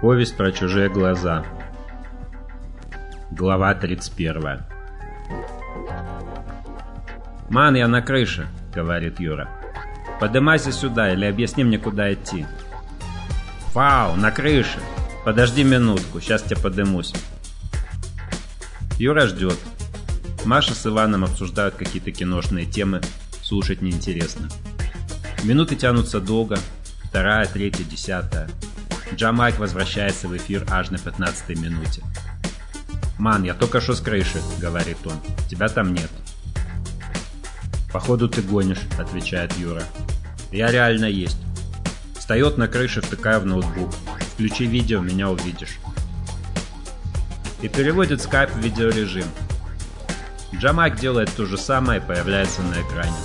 Повесть про чужие глаза. Глава 31. «Ман, я на крыше», — говорит Юра. «Подымайся сюда или объясни мне, куда идти». «Фау, на крыше! Подожди минутку, сейчас тебя подымусь». Юра ждет. Маша с Иваном обсуждают какие-то киношные темы, слушать неинтересно. Минуты тянутся долго, вторая, третья, десятая. Джамайк возвращается в эфир аж на 15 минуте. «Ман, я только что с крыши», — говорит он. «Тебя там нет». «Походу ты гонишь», — отвечает Юра. «Я реально есть. Встает на крыше, втыкая в ноутбук. Включи видео, меня увидишь». И переводит скайп в видеорежим. Джамайк делает то же самое и появляется на экране.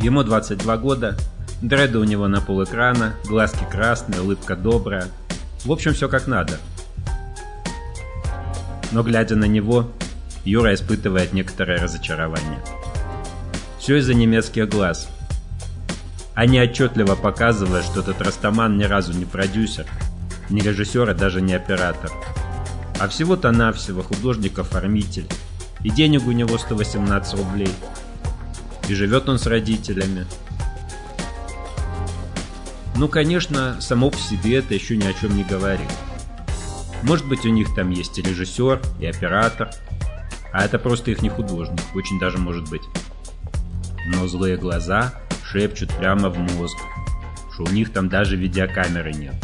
Ему 22 года, Дреды у него на пол экрана, глазки красные, улыбка добрая. В общем, все как надо. Но глядя на него, Юра испытывает некоторое разочарование. Все из-за немецких глаз. Они отчетливо показывают, что этот Растаман ни разу не продюсер, не режиссер и даже не оператор. А всего-то навсего художник-оформитель. И денег у него 118 рублей. И живет он с родителями. Ну, конечно, само по себе это еще ни о чем не говорит. Может быть, у них там есть и режиссер, и оператор, а это просто их не художник, очень даже может быть. Но злые глаза шепчут прямо в мозг, что у них там даже видеокамеры нет.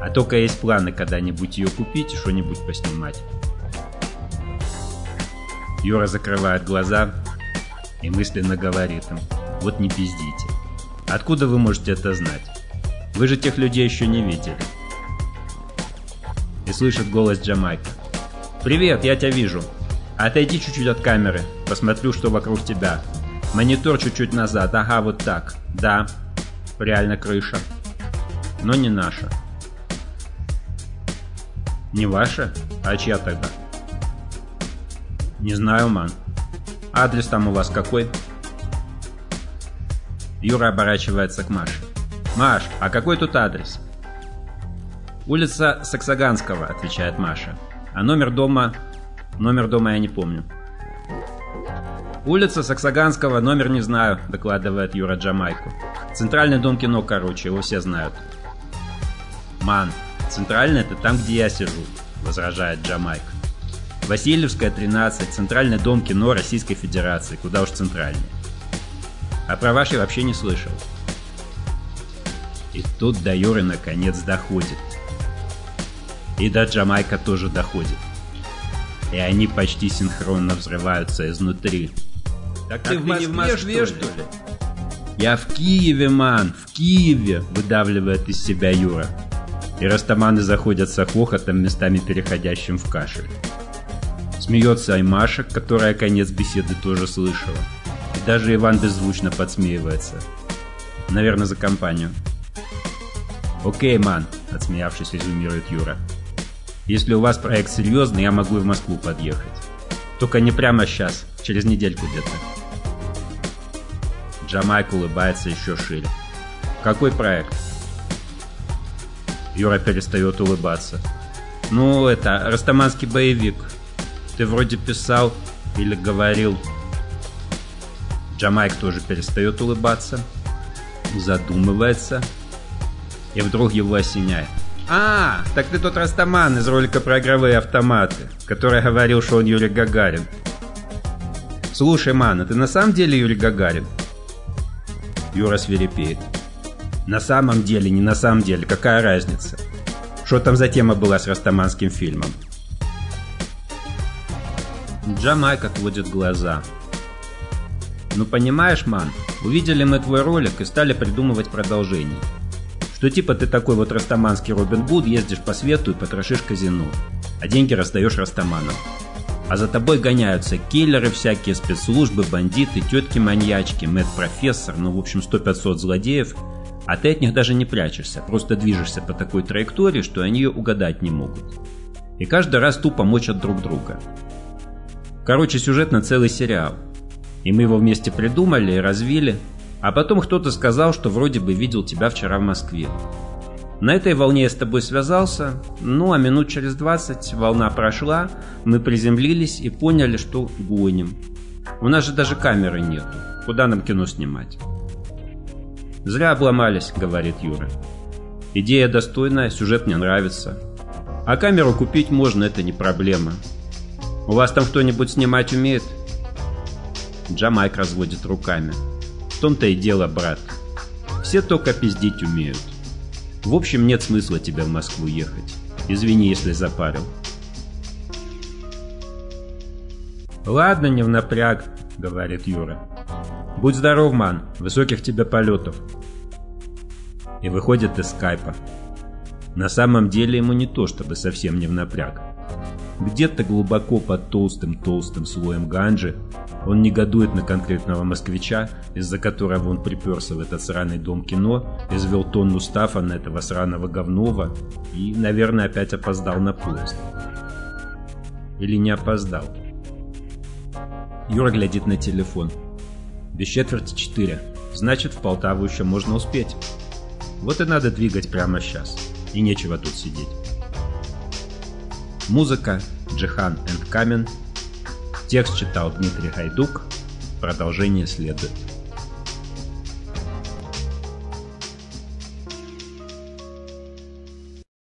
А только есть планы когда-нибудь ее купить и что-нибудь поснимать. Юра закрывает глаза и мысленно говорит им, вот не пиздите. Откуда вы можете это знать? Вы же тех людей еще не видели. И слышит голос Джамайка. «Привет, я тебя вижу. Отойди чуть-чуть от камеры. Посмотрю, что вокруг тебя. Монитор чуть-чуть назад. Ага, вот так. Да, реально крыша. Но не наша. Не ваша? А чья тогда? Не знаю, ман. Адрес там у вас какой? Юра оборачивается к Маше. «Маш, а какой тут адрес?» «Улица Саксаганского», — отвечает Маша. «А номер дома...» «Номер дома я не помню». «Улица Саксаганского, номер не знаю», — докладывает Юра Джамайку. «Центральный дом кино, короче, его все знают». «Ман, центральный — это там, где я сижу», — возражает Джамайк. «Васильевская, 13, центральный дом кино Российской Федерации, куда уж центральнее». А про ваши вообще не слышал. И тут до Юры наконец доходит. И до Джамайка тоже доходит. И они почти синхронно взрываются изнутри. Так, так ты, в Москве, не в Москве, что ли? что ли? Я в Киеве, ман, в Киеве, выдавливает из себя Юра. И растаманы заходят со хохотом, местами переходящим в кашель. Смеется Аймаша, которая конец беседы тоже слышала. Даже Иван беззвучно подсмеивается. Наверное, за компанию. «Окей, ман», — отсмеявшись, резюмирует Юра. «Если у вас проект серьезный, я могу и в Москву подъехать. Только не прямо сейчас, через недельку где-то». Джамайк улыбается еще шире. «Какой проект?» Юра перестает улыбаться. «Ну, это, растаманский боевик. Ты вроде писал или говорил Джамайк тоже перестает улыбаться, задумывается, и вдруг его осеняет. «А, так ты тот Растаман из ролика про игровые автоматы, который говорил, что он Юрий Гагарин». «Слушай, Мана, ты на самом деле Юрий Гагарин?» Юра свирепеет. «На самом деле, не на самом деле, какая разница? Что там за тема была с растаманским фильмом?» Джамайк отводит глаза. Ну понимаешь, ман, увидели мы твой ролик и стали придумывать продолжение. Что типа ты такой вот растаманский Робин Гуд, ездишь по свету и потрошишь казино, а деньги раздаешь растаманам. А за тобой гоняются киллеры всякие, спецслужбы, бандиты, тетки-маньячки, мед-профессор, ну в общем 100-500 злодеев, а ты от них даже не прячешься, просто движешься по такой траектории, что они ее угадать не могут. И каждый раз тупо мочат друг друга. Короче, сюжет на целый сериал – и мы его вместе придумали и развили. А потом кто-то сказал, что вроде бы видел тебя вчера в Москве. На этой волне я с тобой связался, ну а минут через 20 волна прошла, мы приземлились и поняли, что гоним. У нас же даже камеры нету. Куда нам кино снимать? Зря обломались, говорит Юра. Идея достойная, сюжет мне нравится. А камеру купить можно, это не проблема. У вас там кто-нибудь снимать умеет? Джамайк разводит руками. В том-то и дело, брат. Все только пиздить умеют. В общем, нет смысла тебе в Москву ехать. Извини, если запарил. Ладно, не в напряг, говорит Юра. Будь здоров, ман. Высоких тебе полетов. И выходит из скайпа. На самом деле ему не то, чтобы совсем не в напряг. Где-то глубоко под толстым-толстым слоем ганжи он негодует на конкретного москвича, из-за которого он приперся в этот сраный дом кино, извел тонну стафа на этого сраного говнова и, наверное, опять опоздал на поезд. Или не опоздал. Юра глядит на телефон. Без четверти четыре. Значит, в Полтаву еще можно успеть. Вот и надо двигать прямо сейчас. И нечего тут сидеть. Музыка Джихан энд Камен. Текст читал Дмитрий Гайдук. Продолжение следует.